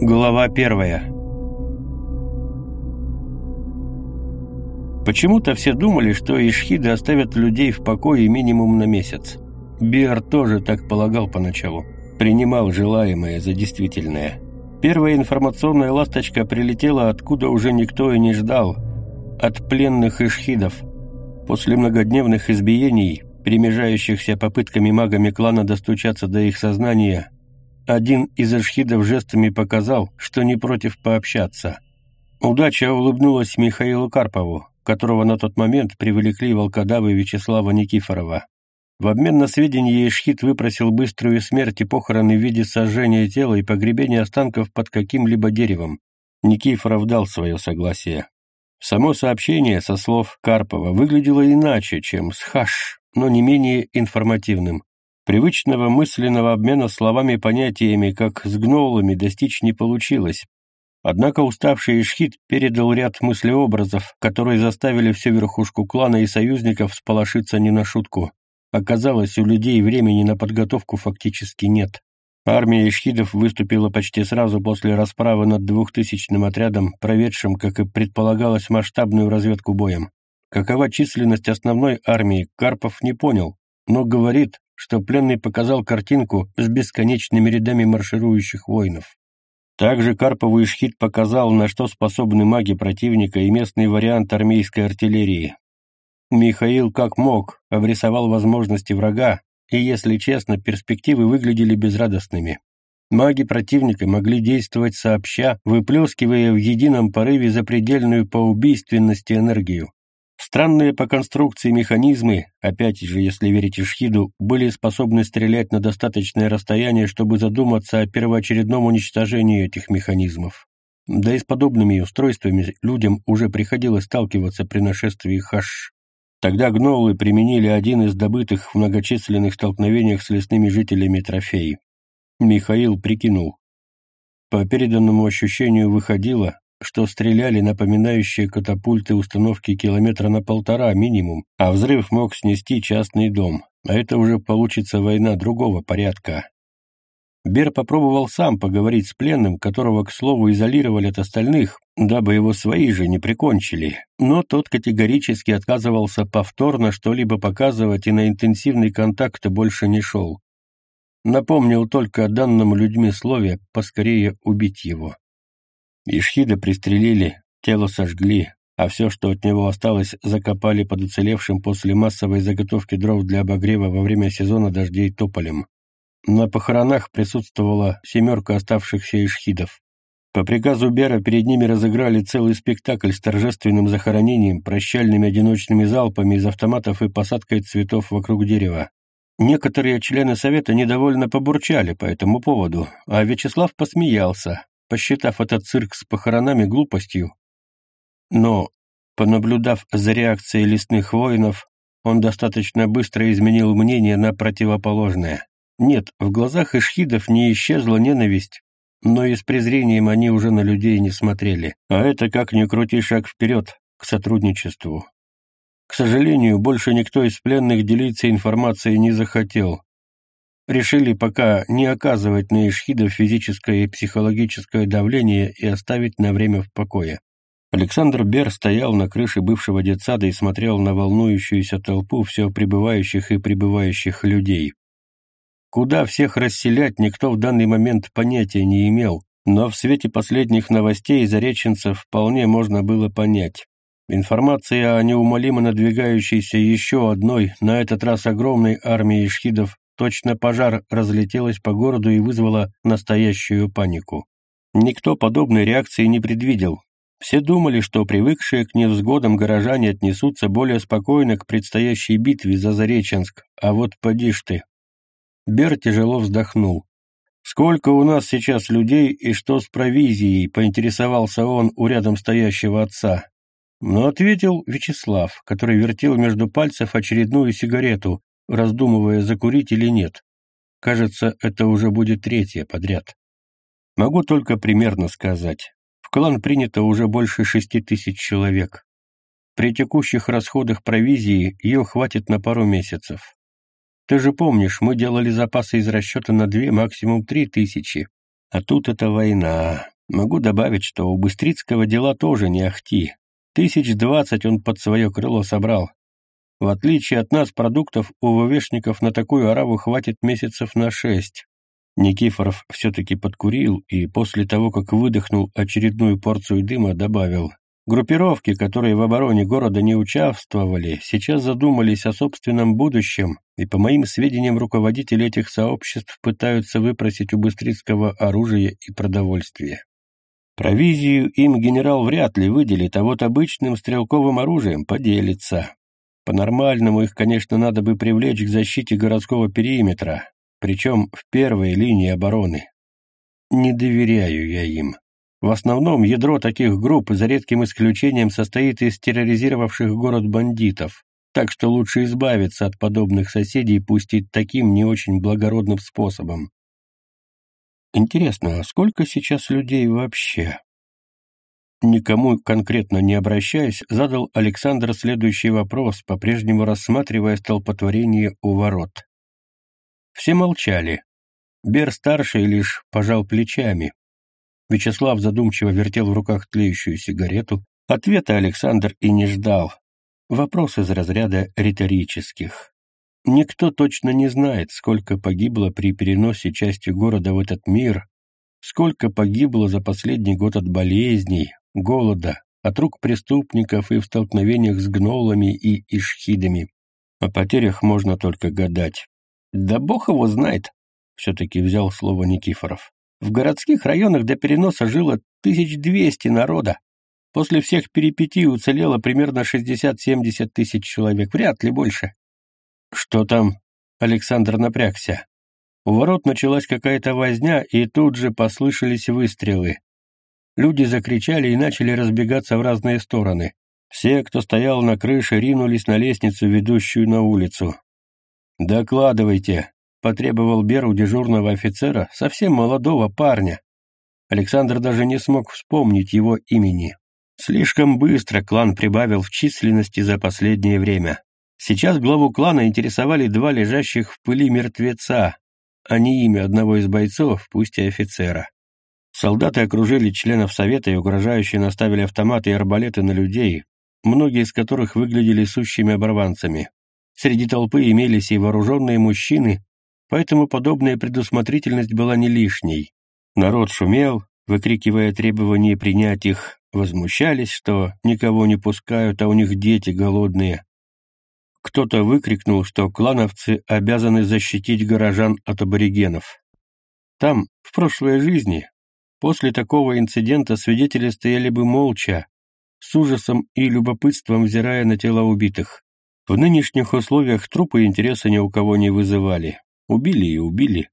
Глава первая Почему-то все думали, что ишхиды оставят людей в покое минимум на месяц. Биар тоже так полагал поначалу. Принимал желаемое за действительное. Первая информационная ласточка прилетела, откуда уже никто и не ждал. От пленных ишхидов. После многодневных избиений, перемежающихся попытками магами клана достучаться до их сознания, один из ишхидов жестами показал, что не против пообщаться. Удача улыбнулась Михаилу Карпову, которого на тот момент привлекли волкодавы Вячеслава Никифорова. В обмен на сведения Ишхит выпросил быструю смерть и похороны в виде сожжения тела и погребения останков под каким-либо деревом. Никифоров дал свое согласие. Само сообщение, со слов Карпова, выглядело иначе, чем с хаш, но не менее информативным. Привычного мысленного обмена словами и понятиями, как с гнолами, достичь не получилось. Однако уставший Ишхит передал ряд мыслеобразов, которые заставили всю верхушку клана и союзников сполошиться не на шутку. Оказалось, у людей времени на подготовку фактически нет. Армия ишхидов выступила почти сразу после расправы над двухтысячным отрядом, проведшим, как и предполагалось, масштабную разведку боем. Какова численность основной армии, Карпов не понял, но говорит, что пленный показал картинку с бесконечными рядами марширующих воинов. Также Карпову Ишхит показал, на что способны маги противника и местный вариант армейской артиллерии. Михаил как мог обрисовал возможности врага, и, если честно, перспективы выглядели безрадостными. Маги противника могли действовать сообща, выплескивая в едином порыве запредельную по убийственности энергию. Странные по конструкции механизмы, опять же, если верить Ишхиду, были способны стрелять на достаточное расстояние, чтобы задуматься о первоочередном уничтожении этих механизмов. Да и с подобными устройствами людям уже приходилось сталкиваться при нашествии хаш. Тогда гнолы применили один из добытых в многочисленных столкновениях с лесными жителями трофей. Михаил прикинул. По переданному ощущению выходило, что стреляли напоминающие катапульты установки километра на полтора минимум, а взрыв мог снести частный дом. А это уже получится война другого порядка. Бер попробовал сам поговорить с пленным, которого, к слову, изолировали от остальных, дабы его свои же не прикончили, но тот категорически отказывался повторно что-либо показывать и на интенсивный контакт больше не шел. Напомнил только о данном людьми слове поскорее убить его. Ишхида пристрелили, тело сожгли, а все, что от него осталось, закопали под уцелевшим после массовой заготовки дров для обогрева во время сезона дождей тополем. На похоронах присутствовала семерка оставшихся ишхидов. По приказу Бера перед ними разыграли целый спектакль с торжественным захоронением, прощальными одиночными залпами из автоматов и посадкой цветов вокруг дерева. Некоторые члены совета недовольно побурчали по этому поводу, а Вячеслав посмеялся, посчитав этот цирк с похоронами глупостью. Но, понаблюдав за реакцией лесных воинов, он достаточно быстро изменил мнение на противоположное. Нет, в глазах ишхидов не исчезла ненависть, но и с презрением они уже на людей не смотрели. А это как ни крути шаг вперед, к сотрудничеству. К сожалению, больше никто из пленных делиться информацией не захотел, решили пока не оказывать на Ишхидов физическое и психологическое давление и оставить на время в покое. Александр Бер стоял на крыше бывшего детсада и смотрел на волнующуюся толпу все прибывающих и прибывающих людей. Куда всех расселять никто в данный момент понятия не имел, но в свете последних новостей зареченцев вполне можно было понять. Информация о неумолимо надвигающейся еще одной, на этот раз огромной армии ишхидов Точно пожар разлетелась по городу и вызвала настоящую панику. Никто подобной реакции не предвидел. Все думали, что привыкшие к невзгодам горожане отнесутся более спокойно к предстоящей битве за Зареченск, а вот поди ж ты. Бер тяжело вздохнул. «Сколько у нас сейчас людей и что с провизией?» — поинтересовался он у рядом стоящего отца. Но ответил Вячеслав, который вертел между пальцев очередную сигарету, раздумывая, закурить или нет. Кажется, это уже будет третья подряд. Могу только примерно сказать. В клан принято уже больше шести тысяч человек. При текущих расходах провизии ее хватит на пару месяцев. Ты же помнишь, мы делали запасы из расчета на две, максимум три тысячи. А тут это война. Могу добавить, что у Быстрицкого дела тоже не ахти. Тысяч двадцать он под свое крыло собрал. В отличие от нас, продуктов у ВВшников на такую ораву хватит месяцев на шесть. Никифоров все-таки подкурил и после того, как выдохнул очередную порцию дыма, добавил. Группировки, которые в обороне города не участвовали, сейчас задумались о собственном будущем, и, по моим сведениям, руководители этих сообществ пытаются выпросить у Быстрицкого оружие и продовольствие. Провизию им генерал вряд ли выделит, а вот обычным стрелковым оружием поделится. По-нормальному их, конечно, надо бы привлечь к защите городского периметра, причем в первой линии обороны. Не доверяю я им. В основном ядро таких групп, за редким исключением, состоит из терроризировавших город бандитов, так что лучше избавиться от подобных соседей, пусть и таким не очень благородным способом. Интересно, а сколько сейчас людей вообще? Никому конкретно не обращаясь, задал Александр следующий вопрос, по-прежнему рассматривая столпотворение у ворот. Все молчали. Бер-старший лишь пожал плечами, Вячеслав задумчиво вертел в руках тлеющую сигарету. Ответа Александр и не ждал. Вопрос из разряда риторических. Никто точно не знает, сколько погибло при переносе части города в этот мир, сколько погибло за последний год от болезней, голода, от рук преступников и в столкновениях с гнолами и ишхидами. О потерях можно только гадать. «Да бог его знает», — все-таки взял слово Никифоров. В городских районах до переноса жило 1200 народа. После всех перипетий уцелело примерно 60-70 тысяч человек, вряд ли больше. Что там? Александр напрягся. У ворот началась какая-то возня, и тут же послышались выстрелы. Люди закричали и начали разбегаться в разные стороны. Все, кто стоял на крыше, ринулись на лестницу, ведущую на улицу. «Докладывайте», потребовал Бер у дежурного офицера, совсем молодого парня. Александр даже не смог вспомнить его имени. Слишком быстро клан прибавил в численности за последнее время. Сейчас главу клана интересовали два лежащих в пыли мертвеца, а не имя одного из бойцов, пусть и офицера. Солдаты окружили членов совета и угрожающе наставили автоматы и арбалеты на людей, многие из которых выглядели сущими оборванцами. Среди толпы имелись и вооруженные мужчины, поэтому подобная предусмотрительность была не лишней. Народ шумел, выкрикивая требования принять их, возмущались, что никого не пускают, а у них дети голодные. Кто-то выкрикнул, что клановцы обязаны защитить горожан от аборигенов. Там, в прошлой жизни, после такого инцидента свидетели стояли бы молча, с ужасом и любопытством взирая на тела убитых. В нынешних условиях трупы интереса ни у кого не вызывали. Убили и убили.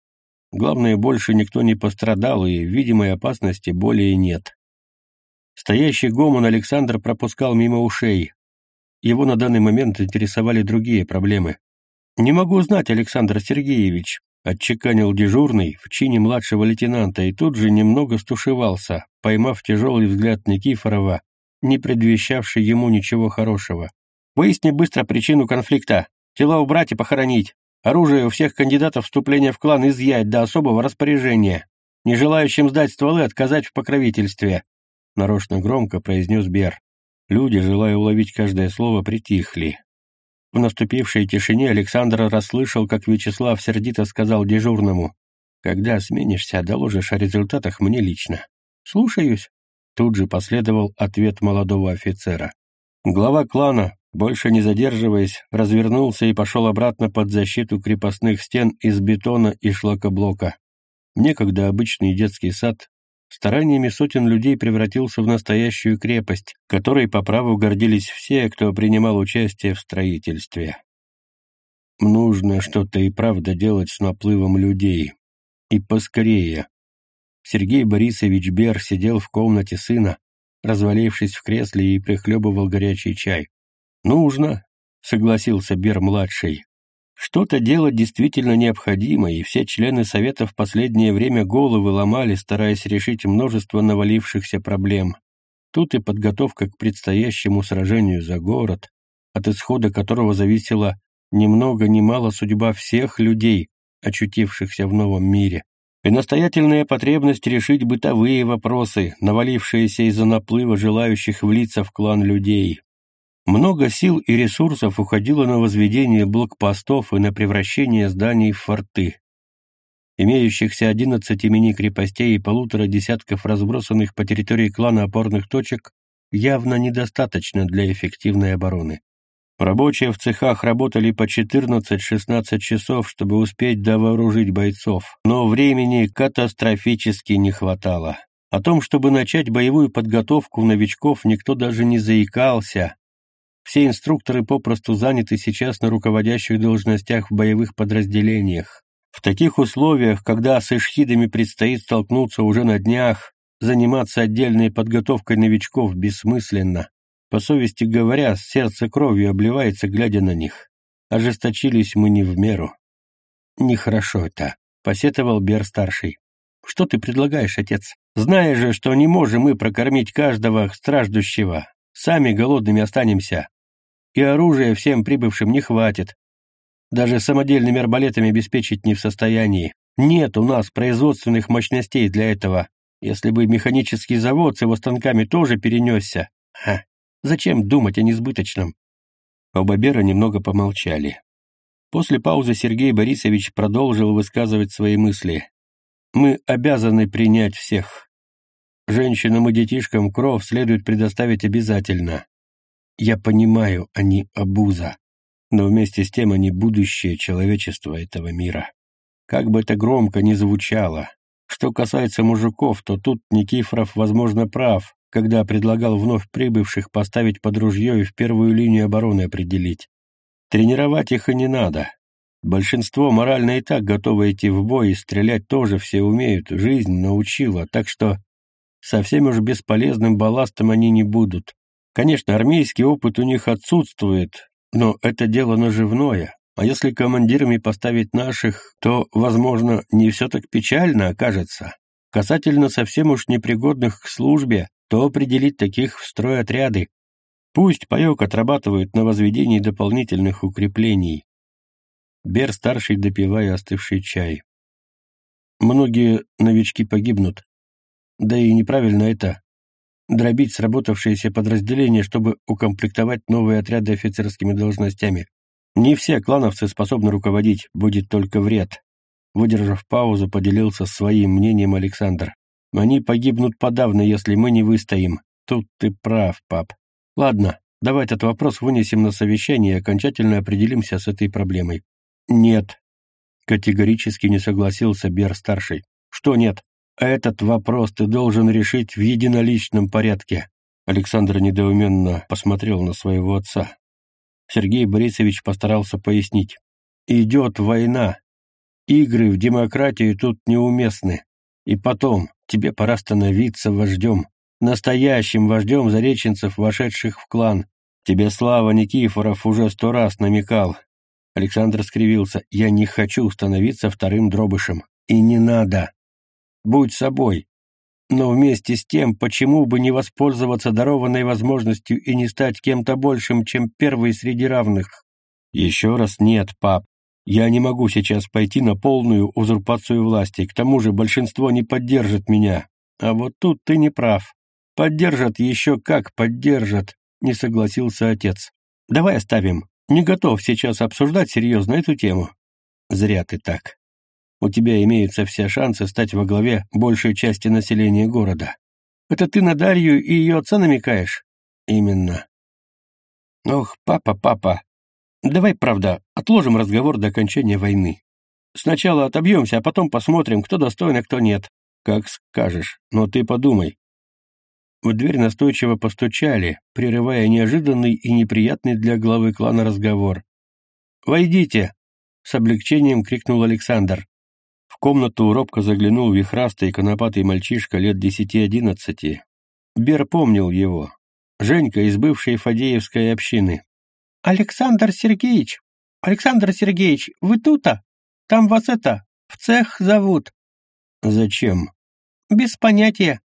Главное, больше никто не пострадал, и видимой опасности более нет. Стоящий гомон Александр пропускал мимо ушей. Его на данный момент интересовали другие проблемы. «Не могу знать, Александр Сергеевич», — отчеканил дежурный в чине младшего лейтенанта и тут же немного стушевался, поймав тяжелый взгляд Никифорова, не предвещавший ему ничего хорошего. «Выясни быстро причину конфликта. Тела убрать и похоронить. Оружие у всех кандидатов вступления в клан изъять до особого распоряжения. Не желающим сдать стволы отказать в покровительстве. Нарочно громко произнес Бер. Люди, желая уловить каждое слово, притихли. В наступившей тишине Александр расслышал, как Вячеслав сердито сказал дежурному. «Когда сменишься, доложишь о результатах мне лично». «Слушаюсь». Тут же последовал ответ молодого офицера. Глава клана, больше не задерживаясь, развернулся и пошел обратно под защиту крепостных стен из бетона и шлакоблока. Некогда обычный детский сад стараниями сотен людей превратился в настоящую крепость, которой по праву гордились все, кто принимал участие в строительстве. Нужно что-то и правда делать с наплывом людей. И поскорее. Сергей Борисович Бер сидел в комнате сына, развалившись в кресле и прихлебывал горячий чай. «Нужно», — согласился Бер-младший. «Что-то делать действительно необходимо, и все члены Совета в последнее время головы ломали, стараясь решить множество навалившихся проблем. Тут и подготовка к предстоящему сражению за город, от исхода которого зависела ни много ни мало судьба всех людей, очутившихся в новом мире. и настоятельная потребность решить бытовые вопросы, навалившиеся из-за наплыва желающих влиться в клан людей. Много сил и ресурсов уходило на возведение блокпостов и на превращение зданий в форты. Имеющихся 11 мини-крепостей и полутора десятков разбросанных по территории клана опорных точек явно недостаточно для эффективной обороны. Рабочие в цехах работали по 14-16 часов, чтобы успеть довооружить бойцов, но времени катастрофически не хватало. О том, чтобы начать боевую подготовку новичков, никто даже не заикался. Все инструкторы попросту заняты сейчас на руководящих должностях в боевых подразделениях. В таких условиях, когда с эшхидами предстоит столкнуться уже на днях, заниматься отдельной подготовкой новичков бессмысленно. По совести говоря, сердце кровью обливается, глядя на них. Ожесточились мы не в меру. Нехорошо это, — посетовал Бер-старший. Что ты предлагаешь, отец? Зная же, что не можем мы прокормить каждого страждущего, сами голодными останемся. И оружия всем прибывшим не хватит. Даже самодельными арбалетами обеспечить не в состоянии. Нет у нас производственных мощностей для этого. Если бы механический завод с его станками тоже перенесся, ха, Зачем думать о несбыточном? Оба Бера немного помолчали. После паузы Сергей Борисович продолжил высказывать свои мысли. «Мы обязаны принять всех. Женщинам и детишкам кров следует предоставить обязательно. Я понимаю, они обуза, но вместе с тем они будущее человечества этого мира. Как бы это громко ни звучало. Что касается мужиков, то тут Никифоров, возможно, прав когда предлагал вновь прибывших поставить под ружье и в первую линию обороны определить. Тренировать их и не надо. Большинство морально и так готовы идти в бой, и стрелять тоже все умеют, жизнь научила, так что совсем уж бесполезным балластом они не будут. Конечно, армейский опыт у них отсутствует, но это дело наживное, а если командирами поставить наших, то, возможно, не все так печально окажется. Касательно совсем уж непригодных к службе, то определить таких в стройотряды. Пусть паек отрабатывают на возведении дополнительных укреплений. Бер-старший, допивая остывший чай. Многие новички погибнут. Да и неправильно это. Дробить сработавшиеся подразделения, чтобы укомплектовать новые отряды офицерскими должностями. Не все клановцы способны руководить, будет только вред. Выдержав паузу, поделился своим мнением Александр. Они погибнут подавно, если мы не выстоим. Тут ты прав, пап. Ладно, давай этот вопрос вынесем на совещание и окончательно определимся с этой проблемой. Нет. Категорически не согласился Бер-старший. Что нет? Этот вопрос ты должен решить в единоличном порядке. Александр недоуменно посмотрел на своего отца. Сергей Борисович постарался пояснить. «Идет война. Игры в демократию тут неуместны. И потом, тебе пора становиться вождем, настоящим вождем зареченцев, вошедших в клан. Тебе Слава Никифоров уже сто раз намекал. Александр скривился. Я не хочу становиться вторым дробышем. И не надо. Будь собой. Но вместе с тем, почему бы не воспользоваться дарованной возможностью и не стать кем-то большим, чем первый среди равных? Еще раз нет, пап. Я не могу сейчас пойти на полную узурпацию власти, к тому же большинство не поддержит меня. А вот тут ты не прав. Поддержат еще как поддержат, не согласился отец. Давай оставим. Не готов сейчас обсуждать серьезно эту тему. Зря ты так. У тебя имеются все шансы стать во главе большей части населения города. Это ты на Дарью и ее отца намекаешь? Именно. Ох, папа, папа, Давай, правда, отложим разговор до окончания войны. Сначала отобьемся, а потом посмотрим, кто достоин, а кто нет. Как скажешь, но ты подумай. В дверь настойчиво постучали, прерывая неожиданный и неприятный для главы клана разговор. «Войдите!» — с облегчением крикнул Александр. В комнату робко заглянул вихрастый конопатый мальчишка лет десяти-одиннадцати. Бер помнил его. Женька из бывшей Фадеевской общины. «Александр Сергеевич! Александр Сергеевич, вы тут-то? Там вас это, в цех зовут». «Зачем?» «Без понятия.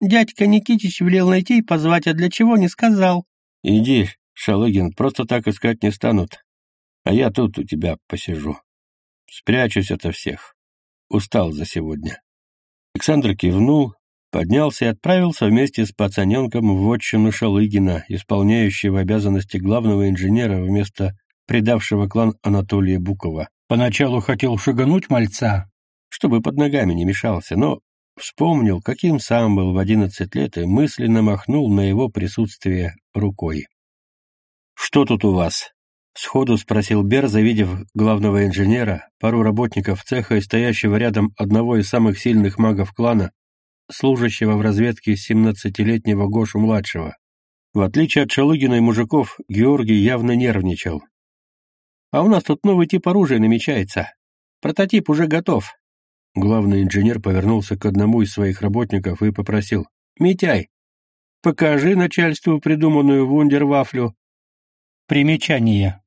Дядька Никитич велел найти и позвать, а для чего не сказал». «Иди, Шалыгин, просто так искать не станут. А я тут у тебя посижу. Спрячусь ото всех. Устал за сегодня. Александр кивнул, поднялся и отправился вместе с пацаненком в отчину Шалыгина, исполняющего обязанности главного инженера вместо предавшего клан Анатолия Букова. Поначалу хотел шагануть мальца, чтобы под ногами не мешался, но вспомнил, каким сам был в одиннадцать лет, и мысленно махнул на его присутствие рукой. «Что тут у вас?» — сходу спросил Бер, завидев главного инженера, пару работников цеха и стоящего рядом одного из самых сильных магов клана, служащего в разведке семнадцатилетнего Гошу-младшего. В отличие от Шалыгина и мужиков, Георгий явно нервничал. «А у нас тут новый тип оружия намечается. Прототип уже готов». Главный инженер повернулся к одному из своих работников и попросил. «Митяй, покажи начальству придуманную вундервафлю». Примечание.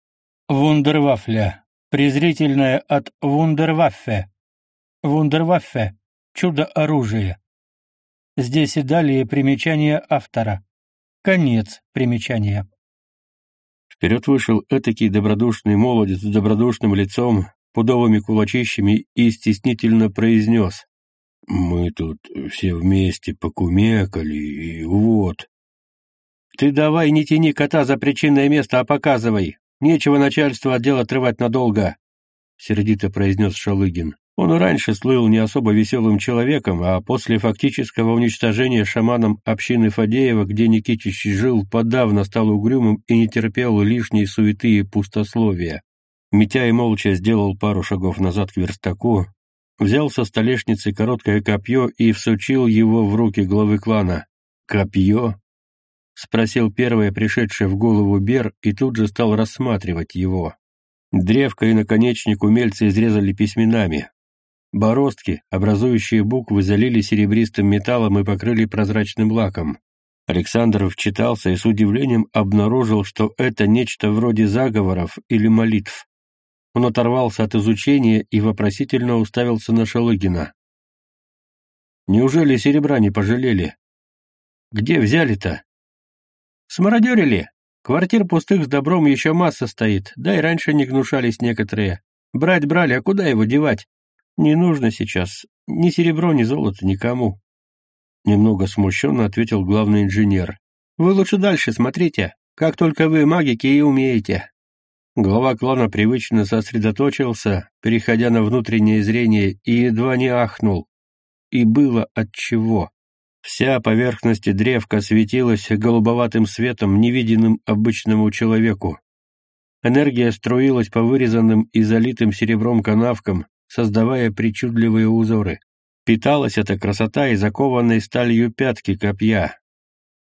Вундервафля. Презрительное от вундерваффе. Вундерваффе. Чудо-оружие. Здесь и далее примечание автора. Конец примечания. Вперед вышел этакий добродушный молодец с добродушным лицом, пудовыми кулачищами и стеснительно произнес. «Мы тут все вместе покумекали, и вот». «Ты давай не тяни кота за причинное место, а показывай. Нечего начальство отдел отрывать надолго», — сердито произнес Шалыгин. Он и раньше слыл не особо веселым человеком, а после фактического уничтожения шаманом общины Фадеева, где Никитич жил, подавно стал угрюмым и не терпел лишней суеты и пустословия. Митяй молча сделал пару шагов назад к верстаку, взял со столешницы короткое копье и всучил его в руки главы клана. «Копье?» — спросил первое пришедшее в голову Бер и тут же стал рассматривать его. Древко и наконечник умельцы изрезали письменами, Бороздки, образующие буквы, залили серебристым металлом и покрыли прозрачным лаком. Александр вчитался и с удивлением обнаружил, что это нечто вроде заговоров или молитв. Он оторвался от изучения и вопросительно уставился на Шалыгина. «Неужели серебра не пожалели? Где взяли-то?» «Смародерили. Квартир пустых с добром еще масса стоит, да и раньше не гнушались некоторые. Брать брали, а куда его девать? Не нужно сейчас ни серебро, ни золото никому. Немного смущенно ответил главный инженер. Вы лучше дальше смотрите, как только вы магики и умеете. Глава клана привычно сосредоточился, переходя на внутреннее зрение, и едва не ахнул. И было отчего. Вся поверхность древка светилась голубоватым светом, невиденным обычному человеку. Энергия струилась по вырезанным и залитым серебром канавкам, создавая причудливые узоры. Питалась эта красота и закованной сталью пятки копья.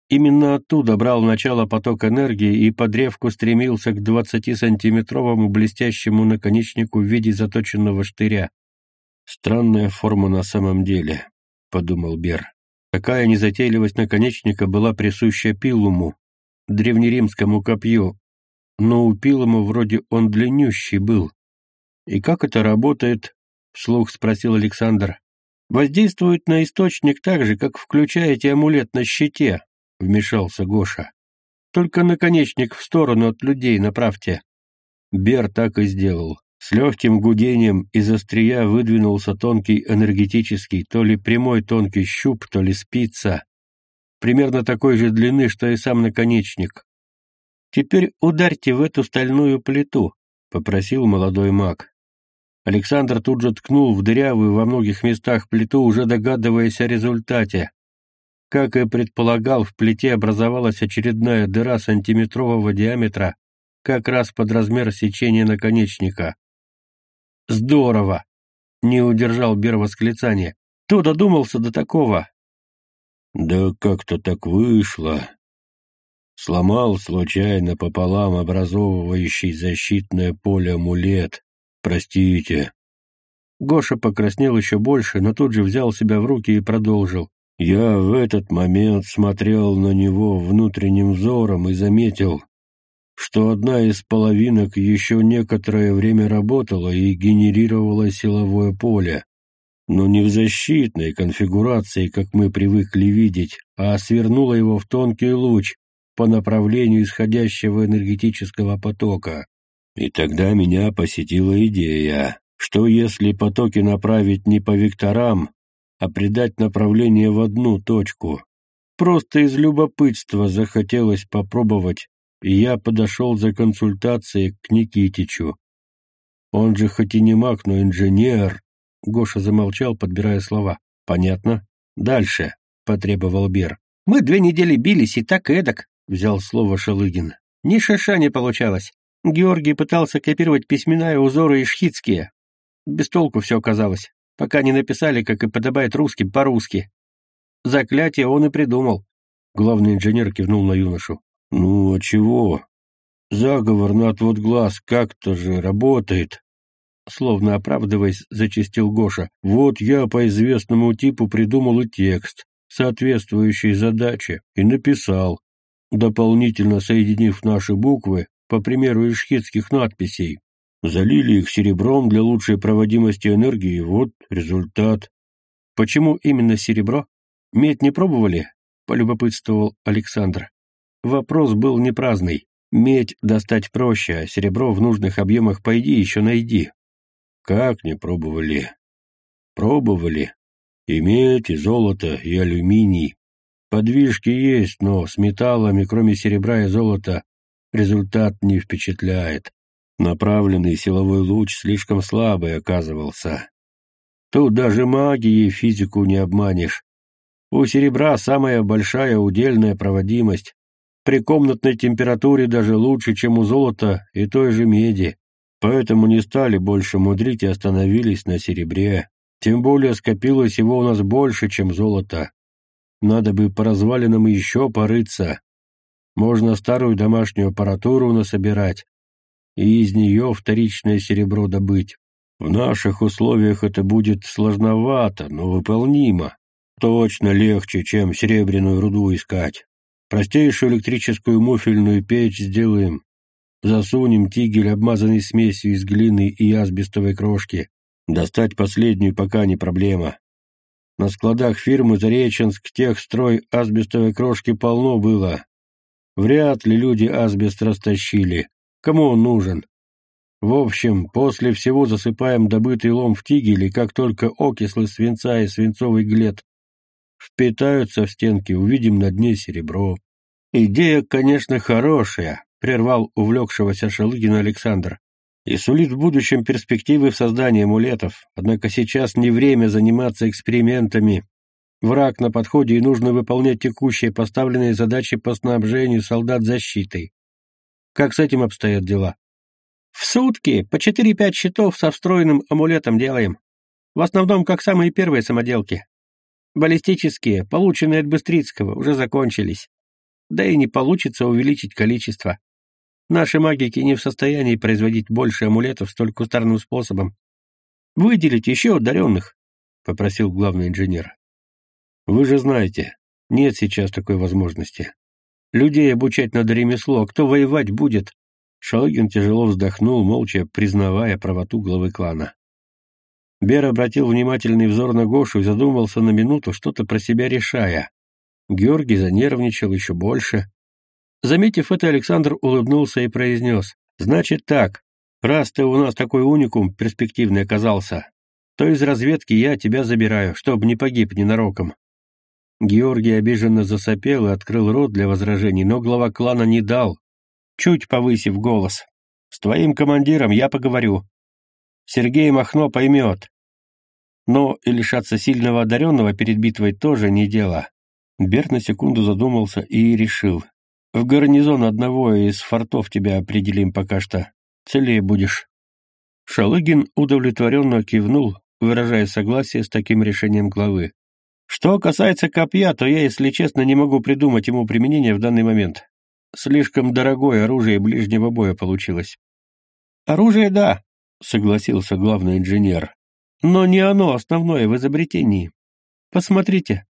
Именно оттуда брал начало поток энергии и по древку стремился к 20-сантиметровому блестящему наконечнику в виде заточенного штыря. «Странная форма на самом деле», — подумал Бер. Такая незатейливость наконечника была присуща пилуму, древнеримскому копью, но у пилуму вроде он длиннющий был, «И как это работает?» — вслух спросил Александр. «Воздействует на источник так же, как включаете амулет на щите», — вмешался Гоша. «Только наконечник в сторону от людей направьте». Бер так и сделал. С легким гудением из острия выдвинулся тонкий энергетический, то ли прямой тонкий щуп, то ли спица, примерно такой же длины, что и сам наконечник. «Теперь ударьте в эту стальную плиту», — попросил молодой маг. Александр тут же ткнул в дырявую во многих местах плиту, уже догадываясь о результате. Как и предполагал, в плите образовалась очередная дыра сантиметрового диаметра, как раз под размер сечения наконечника. «Здорово!» — не удержал Бер восклицание. «Кто додумался до такого?» «Да как-то так вышло», сломал случайно пополам образовывающий защитное поле амулет. «Простите». Гоша покраснел еще больше, но тут же взял себя в руки и продолжил. «Я в этот момент смотрел на него внутренним взором и заметил, что одна из половинок еще некоторое время работала и генерировала силовое поле, но не в защитной конфигурации, как мы привыкли видеть, а свернула его в тонкий луч по направлению исходящего энергетического потока. И тогда меня посетила идея, Что если потоки направить не по векторам, а придать направление в одну точку? Просто из любопытства захотелось попробовать, я подошел за консультацией к Никитичу. Он же хоть и не маг, но инженер. Гоша замолчал, подбирая слова. Понятно? Дальше, потребовал Бер. Мы две недели бились и так эдак, взял слово Шалыгин. Ни шиша не получалось. Георгий пытался копировать письмена и узоры ишхитские. Без толку все оказалось, пока не написали, как и подобает русским, по-русски. Заклятие он и придумал. Главный инженер кивнул на юношу. «Ну, а чего? Заговор на отвод глаз как-то же работает словно оправдываясь, зачистил Гоша. «Вот я по известному типу придумал и текст, соответствующий задаче, и написал, дополнительно соединив наши буквы, по примеру ишхетских надписей. Залили их серебром для лучшей проводимости энергии, вот результат». «Почему именно серебро? Медь не пробовали?» — полюбопытствовал Александр. Вопрос был не праздный. Медь достать проще, а серебро в нужных объемах пойди еще найди. Как не пробовали? Пробовали. И медь, и золото, и алюминий. Подвижки есть, но с металлами, кроме серебра и золота, результат не впечатляет. Направленный силовой луч слишком слабый оказывался. Тут даже магией физику не обманешь. У серебра самая большая удельная проводимость. При комнатной температуре даже лучше, чем у золота и той же меди. Поэтому не стали больше мудрить и остановились на серебре. Тем более скопилось его у нас больше, чем золото. Надо бы по развалинам еще порыться. Можно старую домашнюю аппаратуру насобирать и из нее вторичное серебро добыть. В наших условиях это будет сложновато, но выполнимо. Точно легче, чем серебряную руду искать. Простейшую электрическую муфельную печь сделаем, Засунем тигель, обмазанный смесью из глины и асбестовой крошки. Достать последнюю пока не проблема. На складах фирмы Зареченск техстрой асбестовой крошки полно было. Вряд ли люди асбест растащили. Кому он нужен? В общем, после всего засыпаем добытый лом в тигель, и как только окислы свинца и свинцовый глет впитаются в стенки, увидим на дне серебро. Идея, конечно, хорошая, прервал увлекшегося Шалыгина Александр. «И сулит в будущем перспективы в создании амулетов, однако сейчас не время заниматься экспериментами. Враг на подходе, и нужно выполнять текущие поставленные задачи по снабжению солдат защитой. Как с этим обстоят дела?» «В сутки по 4-5 щитов со встроенным амулетом делаем. В основном, как самые первые самоделки. Баллистические, полученные от Быстрицкого, уже закончились. Да и не получится увеличить количество. Наши магики не в состоянии производить больше амулетов столь кустарным способом. Выделите еще одаренных, — попросил главный инженер. Вы же знаете, нет сейчас такой возможности. Людей обучать надо ремесло, а кто воевать будет? Шалыгин тяжело вздохнул, молча признавая правоту главы клана. Бер обратил внимательный взор на Гошу и задумался на минуту, что-то про себя решая. Георгий занервничал еще больше. Заметив это, Александр улыбнулся и произнес. «Значит так, раз ты у нас такой уникум перспективный оказался, то из разведки я тебя забираю, чтобы не погиб ненароком». Георгий обиженно засопел и открыл рот для возражений, но глава клана не дал, чуть повысив голос. «С твоим командиром я поговорю. Сергей Махно поймет. Но и лишаться сильного одаренного перед битвой тоже не дело». Берт на секунду задумался и решил. В гарнизон одного из фортов тебя определим пока что. Целее будешь». Шалыгин удовлетворенно кивнул, выражая согласие с таким решением главы. «Что касается копья, то я, если честно, не могу придумать ему применение в данный момент. Слишком дорогое оружие ближнего боя получилось». «Оружие — да», — согласился главный инженер. «Но не оно основное в изобретении. Посмотрите».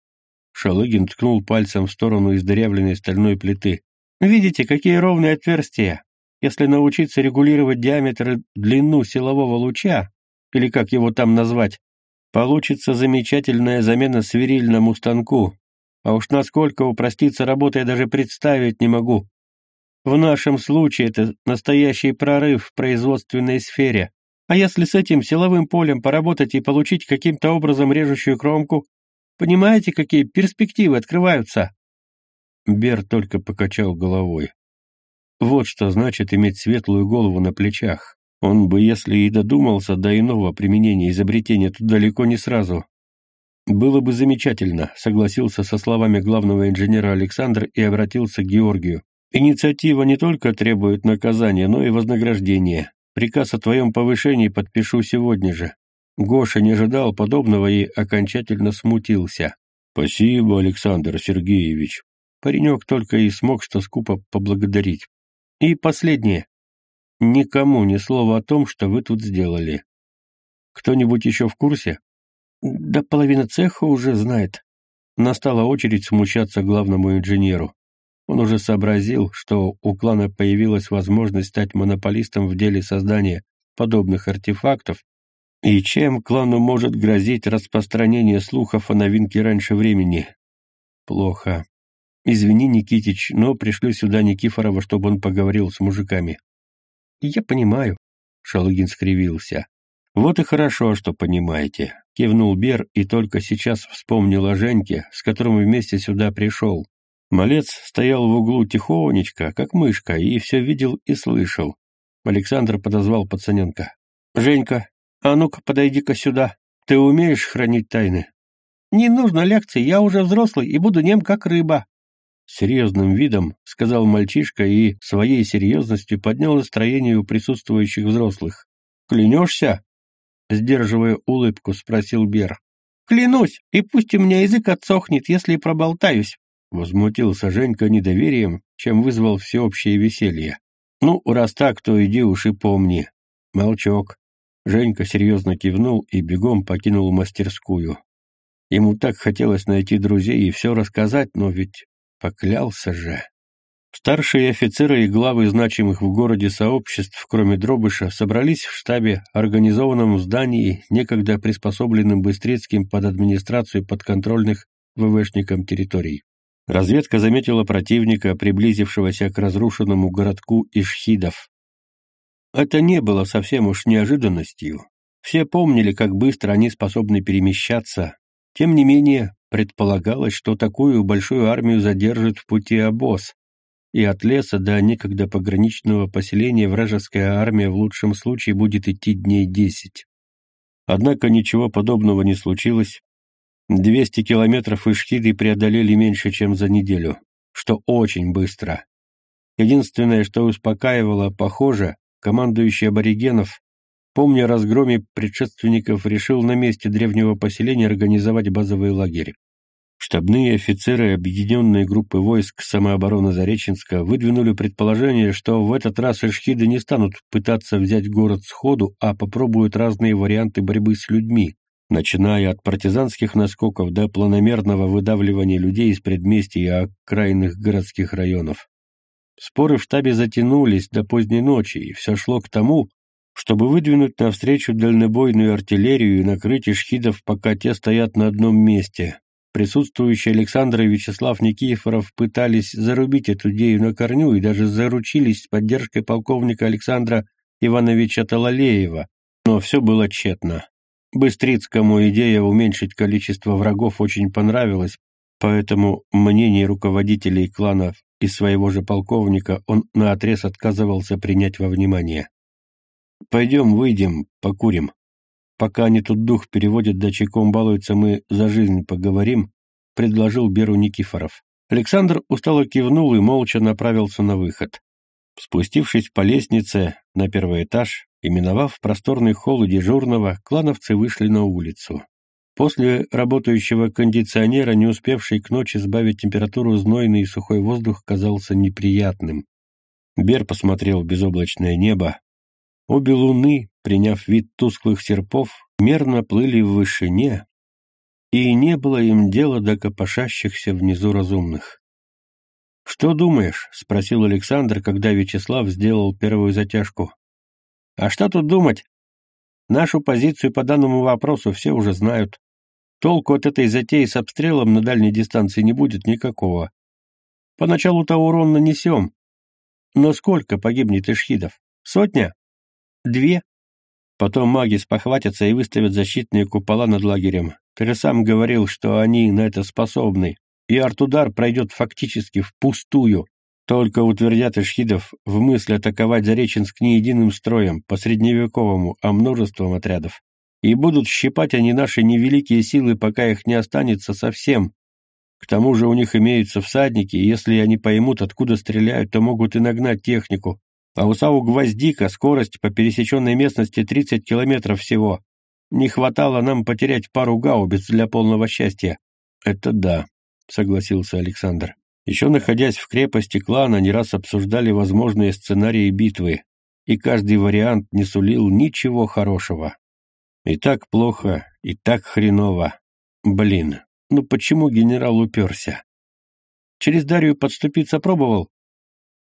Шалыгин ткнул пальцем в сторону издырявленной стальной плиты. Видите, какие ровные отверстия? Если научиться регулировать диаметр и длину силового луча, или как его там назвать, получится замечательная замена свирильному станку. А уж насколько упростится работа, я даже представить не могу. В нашем случае это настоящий прорыв в производственной сфере. А если с этим силовым полем поработать и получить каким-то образом режущую кромку, понимаете, какие перспективы открываются?» Бер только покачал головой. Вот что значит иметь светлую голову на плечах. Он бы, если и додумался до иного применения изобретения, то далеко не сразу. «Было бы замечательно», — согласился со словами главного инженера Александр и обратился к Георгию. «Инициатива не только требует наказания, но и вознаграждения. Приказ о твоем повышении подпишу сегодня же». Гоша не ожидал подобного и окончательно смутился. «Спасибо, Александр Сергеевич». Паренек только и смог что скупо поблагодарить. «И последнее. Никому ни слова о том, что вы тут сделали. Кто-нибудь еще в курсе?» Да половина цеха уже знает. Настала очередь смущаться главному инженеру. Он уже сообразил, что у клана появилась возможность стать монополистом в деле создания подобных артефактов, и чем клану может грозить распространение слухов о новинке раньше времени? Плохо. Извини, Никитич, но пришлю сюда Никифорова, чтобы он поговорил с мужиками. Я понимаю, Шалыгин скривился. Вот и хорошо, что понимаете. — кивнул Бер и только сейчас вспомнил о Женьке, с которым вместе сюда пришел. Малец стоял в углу тихонечко, как мышка, и все видел и слышал. Александр подозвал пацаненка. «Женька, а ну-ка подойди-ка сюда. Ты умеешь хранить тайны?» «Не нужно лекций, я уже взрослый и буду нем, как рыба». Серьезным видом, сказал мальчишка и своей серьезностью поднял настроение у присутствующих взрослых. «Клянешься?» Сдерживая улыбку, спросил Бер. «Клянусь, и пусть у меня язык отсохнет, если проболтаюсь», — возмутился Женька недоверием, чем вызвал всеобщее веселье. «Ну, раз так, то иди уж и помни». Молчок. Женька серьезно кивнул и бегом покинул мастерскую. Ему так хотелось найти друзей и все рассказать, но ведь поклялся же. Старшие офицеры и главы значимых в городе сообществ, кроме Дробыша, собрались в штабе, организованном в здании, некогда приспособленным Быстрецким под администрацию подконтрольных ВВшникам территорий. Разведка заметила противника, приблизившегося к разрушенному городку Ишхидов. Это не было совсем уж неожиданностью. Все помнили, как быстро они способны перемещаться. Тем не менее, предполагалось, что такую большую армию задержит в пути обоз, и от леса до некогда пограничного поселения вражеская армия в лучшем случае будет идти дней десять. Однако ничего подобного не случилось. Двести километров Ишхиды преодолели меньше, чем за неделю, что очень быстро. Единственное, что успокаивало, похоже, командующий аборигенов, помня о разгроме предшественников, решил на месте древнего поселения организовать базовый лагерь. Штабные офицеры объединенной группы войск самообороны Зареченска выдвинули предположение, что в этот раз эшхиды не станут пытаться взять город сходу, а попробуют разные варианты борьбы с людьми, начиная от партизанских наскоков до планомерного выдавливания людей из предместий и окраинных городских районов. Споры в штабе затянулись до поздней ночи, и все шло к тому, чтобы выдвинуть навстречу дальнобойную артиллерию и накрыть эшхидов, пока те стоят на одном месте, Присутствующие Александр и Вячеслав Никифоров пытались зарубить эту идею на корню и даже заручились поддержкой полковника Александра Ивановича Талалеева, но все было тщетно. Быстрицкому идея уменьшить количество врагов очень понравилась, поэтому мнение руководителей кланов и своего же полковника он наотрез отказывался принять во внимание. «Пойдем, выйдем, покурим», Пока они тут дух переводят да чайком балуются, мы за жизнь поговорим», — предложил Беру Никифоров. Александр устало кивнул и молча направился на выход. Спустившись по лестнице на первый этаж и миновав просторный холл дежурного, клановцы вышли на улицу. После работающего кондиционера, не успевший к ночи сбавить температуру, знойный и сухой воздух казался неприятным. Бер посмотрел в безоблачное небо, Обе луны, приняв вид тусклых серпов, мерно плыли в вышине, и не было им дела до копошащихся внизу разумных. «Что думаешь?» — спросил Александр, когда Вячеслав сделал первую затяжку. «А что тут думать? Нашу позицию по данному вопросу все уже знают. Толку от этой затеи с обстрелом на дальней дистанции не будет никакого. Поначалу-то урон нанесем. Но сколько погибнет ишхидов? Сотня? Две? Потом маги спохватятся и выставят защитные купола над лагерем. Ты же сам говорил, что они на это способны. И артудар пройдет фактически впустую. Только утвердят ишхидов в мысли атаковать Зареченск не единым строем, по-средневековому, а множеством отрядов. И будут щипать они наши невеликие силы, пока их не останется совсем. К тому же у них имеются всадники, и если они поймут, откуда стреляют, то могут и нагнать технику. А у Сау Гвоздика скорость по пересеченной местности 30 километров всего. Не хватало нам потерять пару гаубиц для полного счастья. Это да, согласился Александр. Еще находясь в крепости клана, не раз обсуждали возможные сценарии битвы, и каждый вариант не сулил ничего хорошего. И так плохо, и так хреново. Блин, ну почему генерал уперся? Через Дарью подступиться пробовал?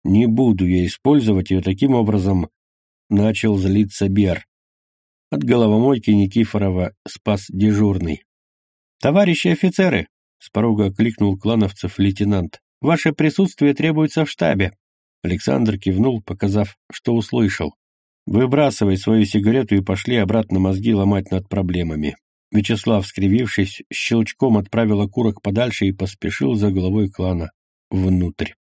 Не буду я использовать ее таким образом, начал злиться Бер. От головомойки Никифорова спас дежурный. «Товарищи офицеры!» — с порога кликнул клановцев лейтенант. «Ваше присутствие требуется в штабе». Александр кивнул, показав, что услышал. «Выбрасывай свою сигарету и пошли обратно мозги ломать над проблемами». Вячеслав, скривившись, щелчком отправил окурок подальше и поспешил за головой клана внутрь.